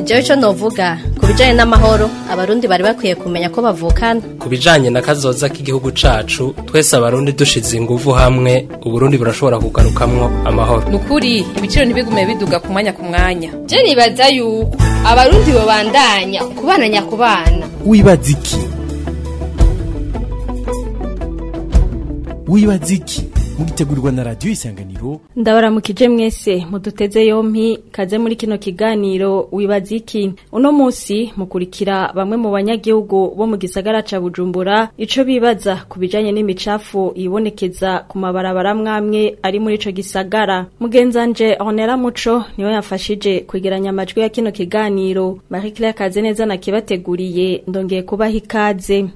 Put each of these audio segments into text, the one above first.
njyewe icyo novuga ku bijyanye n'amahoro abarundi bari bakwiye kumenya ko bavukana ku bijyanye na kazoza k'igihugu cacu twese abarundi dushize ingufu hamwe uburundi burashobora kugarukamwo amahoro Nukuri ibiciro ntibigume biduga ku mwanya ku mwanya byo nibaza yuko abarundi babandanya kubana nyakubana wibaza iki wibaza iki muritegurirwa na radiyo isanganiro ndabaramukije mwese muduteze yompi kaze muri kino kiganiro wibaza iki uno munsi mukurikira bamwe mu banyagihugu bo mu gisagara cya bujumbura icyo bibaza ku bijyanye n'imicafu ibonekeza ku mabarabara mwamwe ari muri icyo gisagara mugenzanje honera muco niwe yafashije kwegeranya amajwi ya kino kiganiro marike kaze neza nakibateguriye ndongeye kubaha ikaze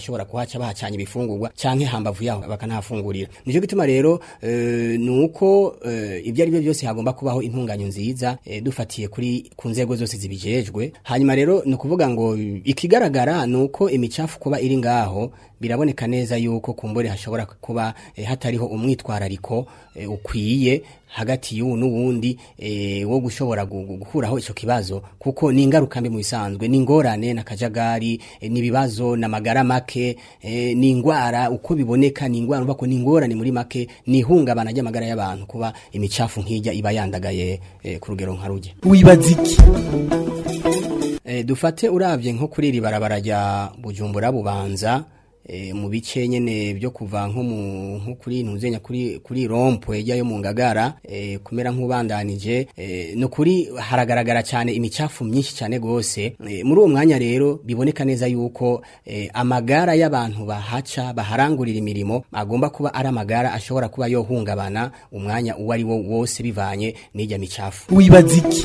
abashobora kuhaca bahacanye ibifungurwa canke hambavu yaho bakanahafungurira nico gituma rero e, eh, nuko e, eh, ibyo ari byo byose hagomba kubaho intunganyo nziza e, dufatiye kuri ku nzego zose zibijejwe hanyuma rero ni ukuvuga ngo ikigaragara nuko imicafu kuba iri ngaho biraboneka neza yuko kumbure hashobora kuba eh, hatariho umwitwarariko eh, ukwiye hagati y'ubu n'ubundi eh, wo gushobora guhuraho icyo kibazo kuko ni ingaruka mbi mu isanzwe, ni ingorane na kajagari ni ibibazo na magara make ni indwara uko biboneka ni indwara ubako ni ingorane muri make ni ihungabana ry'amagara y'abantu kuba imicafu nk'ijya iba yandagaye ku rugero nka ruge dufate urabye nko kuri iri barabara rya bujumbura bubanza Eh, mu bice nyene byo kuva nko mu nko kuri ntuzenya kuri kuri rompo yajyayo mu ngagara eh, kumera nk'ubandanije eh, no kuri haragaragara cyane imicafu myinshi cyane gose muri uwo mwanya rero biboneka neza yuko amagara y'abantu bahaca baharangurira imirimo agomba kuba ari amagara ashobora kuba yohungabana umwanya uwari wo wose bivanye n'ijya micafu wibaziki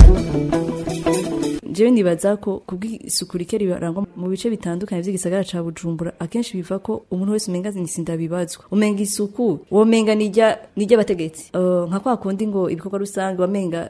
njyewe nibaza ko kubw'isuku rike rirangwa mu bice bitandukanye by'igisagara ca Bujumbura akenshi biva ko umuntu wese umenga nisinda bibazwa umenga isuku womenga nijya nijya bategetsi nka kwa kundi ngo ibikorwa rusange bamenga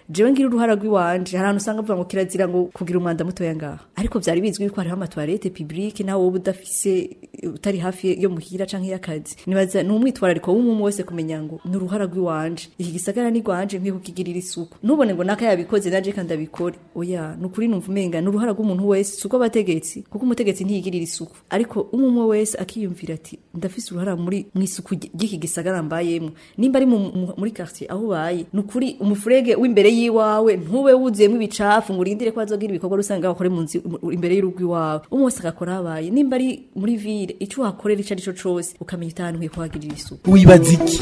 jewe ngira uruhara rw'iwanje hari ahantu usanga avuga ngo kirazira ngo kugira umwanda mutoya ngaha ariko byari bizwi yuko hariho amatoilette publique nawe wowe udafise utari hafi yo muhira canke y'akazi nibaza ni umwitwarariko w'umwe wese kumenya ngo ni uruhara rw'iwanje iki gisagara ni rwanje nkwiye kukigirira isuku nubone ngo naka yabikoze naje kandi abikore oya nukuri numva umenga ni uruhara rw'umuntu umuntu wese si ubw'abategetsi kuko umutegetsi ntiyigirira isuku ariko umwe wese akiyumvira ati ndafise uruhara muri mu isuku ry'iki gisagara mbayemo nimba ari muri quartier aho ubaye ni ukuri umufurege w'imbere y'iwawe ntube wuzuyemo ibicafu ngo urindire ko hazogira ibikorwa rusange bakore mu nzu imbere y'urugo iwawe umwe wese agakora abaye nimba ari muri vire icyo wakorera icyo ari cyo cyose ukamenya utahantu ukwiye kuhagirira isuku wibaza iki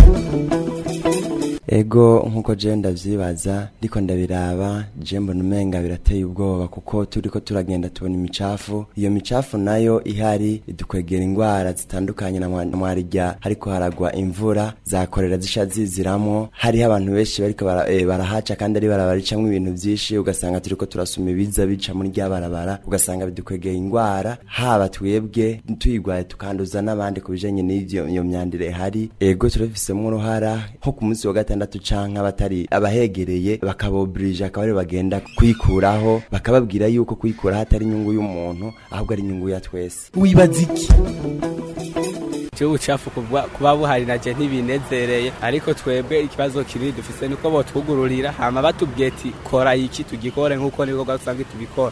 ego nkuko je ndavyibaza ariko ndabiraba je mbona birateye ubwoba kuko ko turagenda tubona imicafu iyo micafu nayo ihari idukwegera indwara zitandukanye na mwarirya hariko haragwa imvura zakorera zisha ziziramwo hariho abantu benshi bariko eh, barahaca kandi ari barabara ibintu byinshi ugasanga turiko turasuma ibiza bica muri rya barabara ugasanga bidukwegera indwara haba twebwe tuyigwaye tukanduza n'abandi ku bijanye n'iyo myandire ihari ego turafisemwo uruhara nko ku munsi wa gatanu batandatu canke abatari abahegereye bakabobirije akaba aribo bagenda kwikuraho bakababwira yuko kwikuraho atari inyungu y'umuntu ahubwo ari inyungu ya twese wibaza iki jewe ubucafu kuba buhari naje ntibinezereye ariko twebwe ikibazo kinini dufise niko botwugururira hama batubwiye ati kora iki tugikore nk'uko niko gasanga tubikora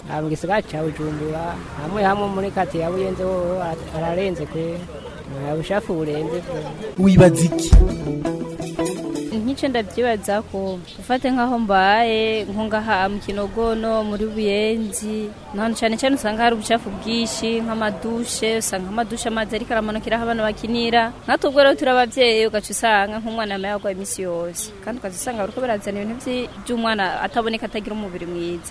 ntabwo isigaye cya bujumbura hamwe hamwe muri kati yabuyenze wowe ararenze kure nta bushafu burenze wibaza iki nk'ice ndabyibaza ko ufate nk'aho mbaye nko ngaha mu kinogono muri buyenzi ahantu cyane cyane usanga hari ubucafu bwinshi nk'amadushe usanga amadushe amazi ariko aramanukiraho abana bakinira natubwo rero turi ababyeyi ugaca usanga nk'umwana yamaye agwa iminsi yose kandi ukaza usanga bariko barazana ibintu by'umwana ataboneka atagira umubiri mwiza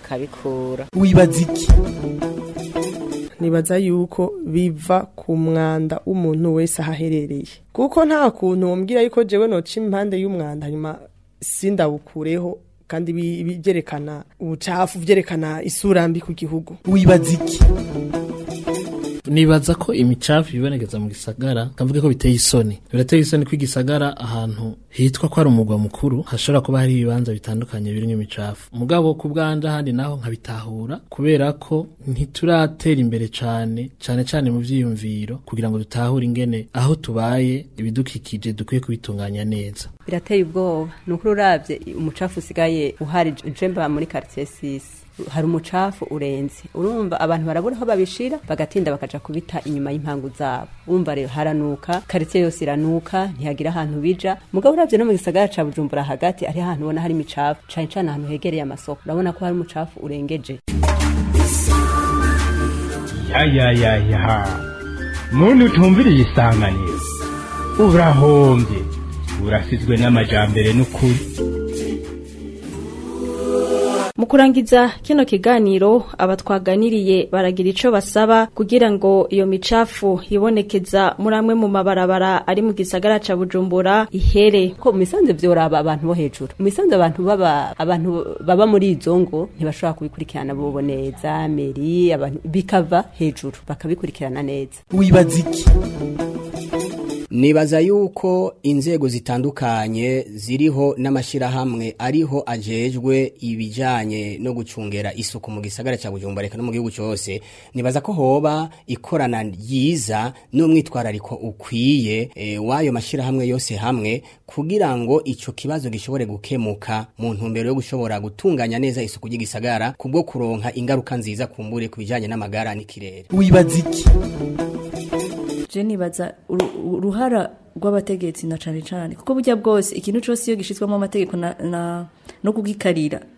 tukabikura wibaza iki nibaza yuko biva ku mwanda w'umuntu wese ahaherereye kuko nta kuntu wumvira yuko jewe noca impande y'umwanda nyuma sindawukureho kandi byerekana ubucafu byerekana isura mbi ku gihugu wibaza iki nibaza ko imicafu yibonekeza mu gisagara kavuge ko biteye isoni birateye isoni ko igisagara ahantu hitwa ko ari umugwa mukuru hashobora kuba hari ibibanza bitandukanye birimo imicafu mugabo ku bwanja ahandi naho nkabitahura kubera ko ntituratera imbere cyane cyane cyane mu byiyumviro kugira ngo dutahure ingene aho tubaye ibidukikije dukwiye kubitunganya neza birateye ubwoba ni ukuri urabye umucafu usigaye uhari jemba muri karitsiye sisi hari umucafu urenze urumva abantu barabura aho babishira bagatinda bakaja kubita inyuma y'impangu zabo urumva rero haranuka karitsiye yose iranuka ntihagira ahantu bija mugabo uravye no mu gisagara ca bujumbura hagati ari ahantu ubona hari imicafu cane cane ahantu hegereye amasoko urabona ko hari umucafu urengeje yayayaya muntu utumviriye isanganiro urahombye urasizwe n'amajambere n'ukuri mu kurangiza kino kiganiro abatwaganiriye baragira ico basaba kugira ngo iyo micafu yibonekeza muri amwe mu mabarabara ari mu gisagara ca Bujumbura ihere ko misanze vyoraba abantu bo hejuru misanze abantu baba abantu baba muri izo ngo ntibashobora kubikurikirana bo neza meri abantu bikava hejuru bakabikurikirana neza wibaza iki nibaza yuko inzego zitandukanye ziriho n'amashyirahamwe ariho ajejwe ibijyanye no gucungera isuku mu gisagara cya bujumbura reka no mu gihugu cyose nibaza ko hoba ikorana ryiza n'umwitwarariko ukwiye e, w'ayo mashyirahamwe yose hamwe kugira ngo icyo kibazo gishobore gukemuka mu ntumbero yo gushobora gutunganya neza isuku ry'igisagara kubwo kuronka ingaruka nziza kumbure ku bijyanye n'amagara n'ikirere nibaza uruhara rw'abategetsi na cyane cyane kuko burya bwose ikintu cyose iyo gishyizwemo amategeko no kugikarira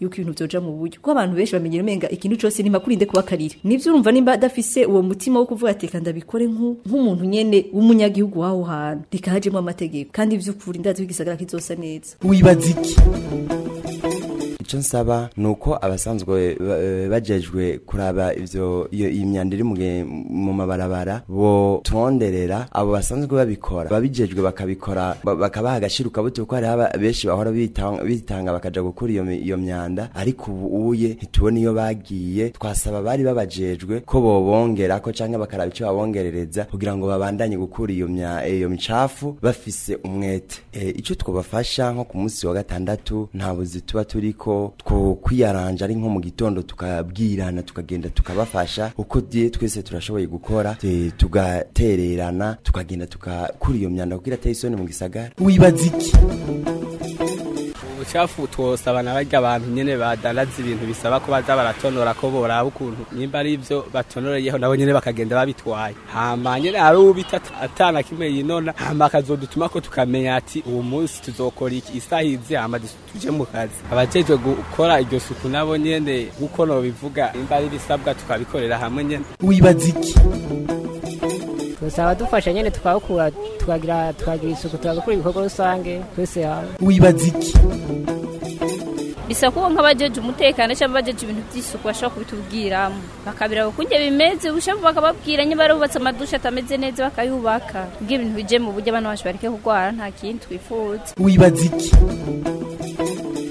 yuko ibintu byoja mu buryo kuko abantu benshi bamenyera umenga ikintu cyose nimakurinde kubakarira nivyo urumva nimba adafise uwo mutima wo kuvuga ati ndabikore nk'u nk'umuntu nyene w'umunyagihugu waho hantu rikahajemo amategeko kandi ivy'ukuri ndazi ko igisagara kizosa neza wibaza iki icyo nsaba ni uko abasanzwe e, bajejwe kuraba ibyo iyi myanda iri mu mabarabara bo twonderera abo basanzwe babikora babijejwe bakabikora bakabaha agaciro ukabuto kuko hariho benshi bahora bitanga bakaja gukora iyo myanda ariko ubu uye ntitubone iyo bagiye twasaba bari babajejwe ko bobongera ko cyangwa bakaraba icyo babongerereza kugira ngo babandanye gukura iyo iyo micafu bafise umwete e, icyo twabafasha nko ku munsi wa gatandatu nta buzi tuba ko two kwiyaranja ari nko mu gitondo tukabwirana tukagenda tukabafasha uko twese turashoboye gukora tugatererana tukagenda tukakura iyo myanda kuko irateye isoni mu gisagara wibaza iki tuwucafutosa abana barya abantu nyene badandaza ibintu bisaba ko baza baratonora ko boraba ukuntu nimba ari ivyo batonoreyeho nabo nyene bakagenda babitwaye hama nyene hari ubita atana kimwe yinona hama akazodutuma ko tukamenya ati uwo munsi tuzokora iki isaha izi hama tuje mu kazi abajejwe gukora iryo suku nabo nyene nk'uko nobivuga nimba ari ibisabwa tukabikorera hamwe nyene wibaza iki gusa abadufasha nyine tukabakura tukagira isuku tugakora ibikorwa rusange twese hamwe wibaza iki bisa kuba nk'abajeje umutekano cyangwa abajeje ibintu by'isuku bashobora kubitubwiramo bakabira ukunge bimeze ubushavu bakababwira niba barubatse amadushe atameze neza bakayubaka ubwo ibintu bijye mu buryo abantu bacu bareke kurwara nta kindi twifuza wibaza iki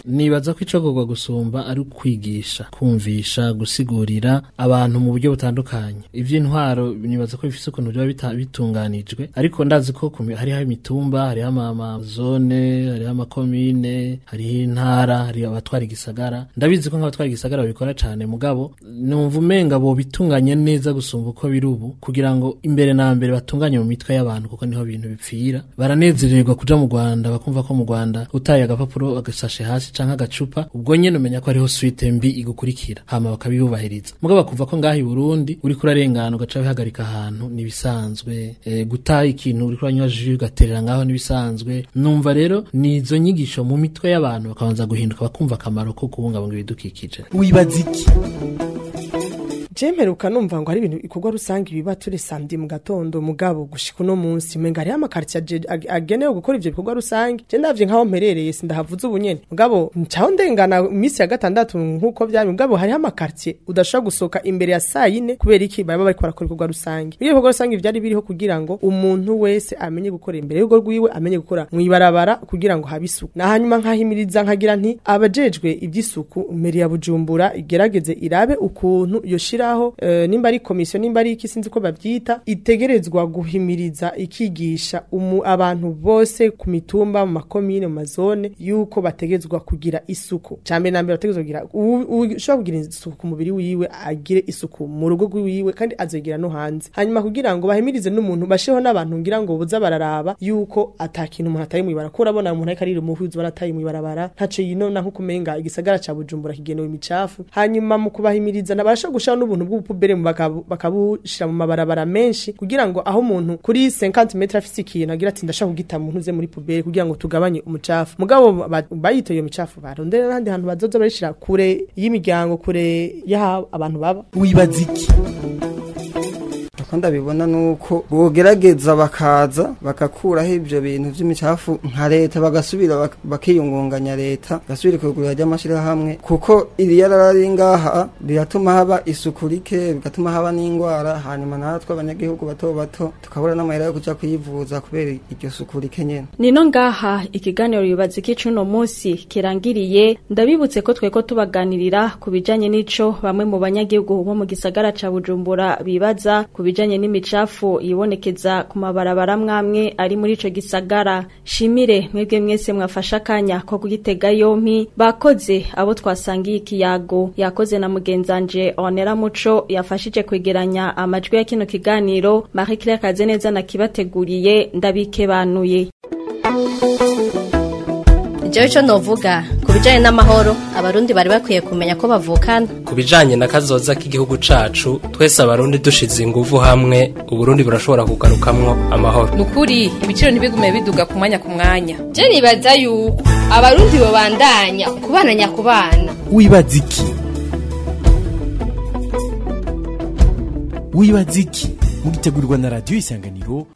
nibaza ko icogorwa gusumba ari ukwigisha kumvisha gusigurira abantu mu buryo butandukanye iby'intwaro nibaza ko bifite ukuntu biba bitunganijwe ariko ndazi ko hariho imitumba hariho amazone hariho amakomine hariho intara hariho abatwara igisagara ndabizi ko nk'abatwara igisagara babikora cyane mugabo numva umenga bitunganye neza gusumba uko biri ubu kugira ngo imbere na mbere batunganye mu mitwe y'abantu kuko niho bintu bipfira baranezererwa kuja mu Rwanda bakumva ko mu Rwanda utaye agapapuro agasashe hasi cyangwa nk'agacupa ubwo nyine umenya ko ariho suite mbi igukurikira hama bakabiyubahiriza mugabo bakumva ko ngaho i Burundi uri kurarengana ugaca bihagarika ahantu nibisanzwe e, eh, guta ikintu uri kuranywa jus ugaterera ngaho nibisanzwe numva rero ni izo nyigisho mu mitwe y'abantu bakabanza guhinduka bakumva akamaro ko kubungabunga ibidukikije wibaza iki mperuka numva ngo ari ibintu ikorwa rusange biba turi samedi mu gatondo mugabo gushika uno munsi mpenga hariho amakaritsiye agenewe gukora ibyo bikorwa rusange je ndavye nk'aho mperereye sindahavuze ubunyene mugabo ncaho ndengana iminsi ya gatandatu nk'uko vyari mugabo hariho amakaritsiye udashobora gusohoka imbere ya saa yine kubera iki baba bariko barakora ibikorwa rusange biriya bikorwa rusange byari biriho kugira ngo umuntu wese amenye gukora imbere y'urugo rwiwe amenye gukora mu ibarabara kugira ngo habe isuku na hanyuma nkahimiriza nkagira nti abajejwe iby'isuku mbere ya bujumbura igerageze irabe ukuntu yoshira ngaho eh, nimba ari komisiyo nimba ari iki sinzi ko babyita itegerezwa guhimiriza ikigisha abantu bose ku mitumba mu makomine mu mazone yuko bategerezwa kugira isuku cyane na mbere bategerezwa kugira ushobora kugira isuku ku mubiri wiwe agire isuku mu rugo rwiwe kandi azegera no hanze hanyuma kugira ngo bahimirize n'umuntu basheho n'abantu ngira ngo buza bararaba yuko atakintu umuntu atari mu ibara ko urabona umuntu ariko arira umuhuzi barataye mu ibarabara ntaco yinona nko kumenga igisagara ca Bujumbura kigenewe imicafu hanyuma mu kubahimiriza na barashobora gushaho ubuntu bw'ubupubere bakabushyira mu mabarabara menshi kugira ngo aho umuntu kuri 50 metre afise ikintu agira ati ndashaka kugita muntu uze muri pubere kugira ngo tugabanye umucafu mugabo bayitoye umucafu barondera n'andi hantu bazoza barishira kure y'imiryango kure y'aha abantu baba wibaza iki uko ndabibona ni uko bogerageza bakaza bakakuraho ibyo bintu by'imicafu nka leta bagasubira bakiyungunganya leta bagasubira kugurira ry'amashyirahamwe kuko iri yarara ari ngaha biratuma haba isuku rike bigatuma haba n'indwara hanyuma natwe abanyagihugu bato bato tukabura n'amahera yo kujya kuyivuza kubera iryo suku rike nyine nino ngaha ikiganiro bibaza cy'uno munsi kirangiriye ndabibutse ko twe ko tubaganirira ku bijyanye n'ico bamwe mu banyagihugu bo mu gisagara ca bujumbura bibaza ku bijyanye ibijanye n'imicafu yibonekeza ku mabarabara mwamwe ari muri ico gisagara shimire mwebwe mwese mwafasha akanya ko kugitega yompi bakoze abo twasangiye ikiyago yakoze na mugenzanje onera muco yafashije kwegeranya amajwi ya kino kiganiro Marie Claire neza na kibateguriye ndabikebanuye Jojo novuga bijyanye n'amahoro abarundi bari bakwiye kumenya ko bavukana ku bijanye na kazoza k'igihugu cacu twese abarundi dushize ingufu hamwe uburundi burashobora kugarukamwo amahoro nukuri ibiciro ntibigume biduga ku mwanya ku mwanya byo nibaza yuko abarundi babandanya kubana nyakubana wibaza iki wibaza iki mugitegurirwa na radiyo isanganiro